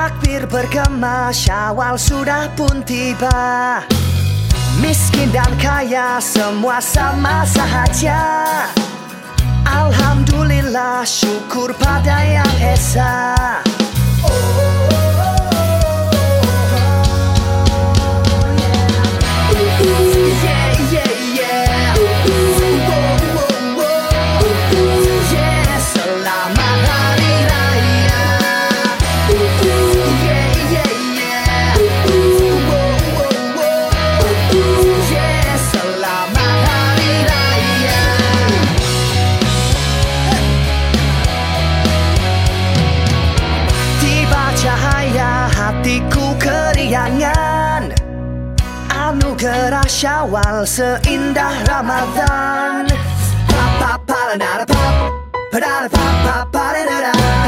Takbir bergema Syawal sudah pun tiba. Miskin dan kaya semua sama sahaja. Alhamdulillah syukur pada yang esa hatiku keriangan Anugerah syawal seindah Ramadan Pa pa pa pa Pa pa pa pa da da Uh.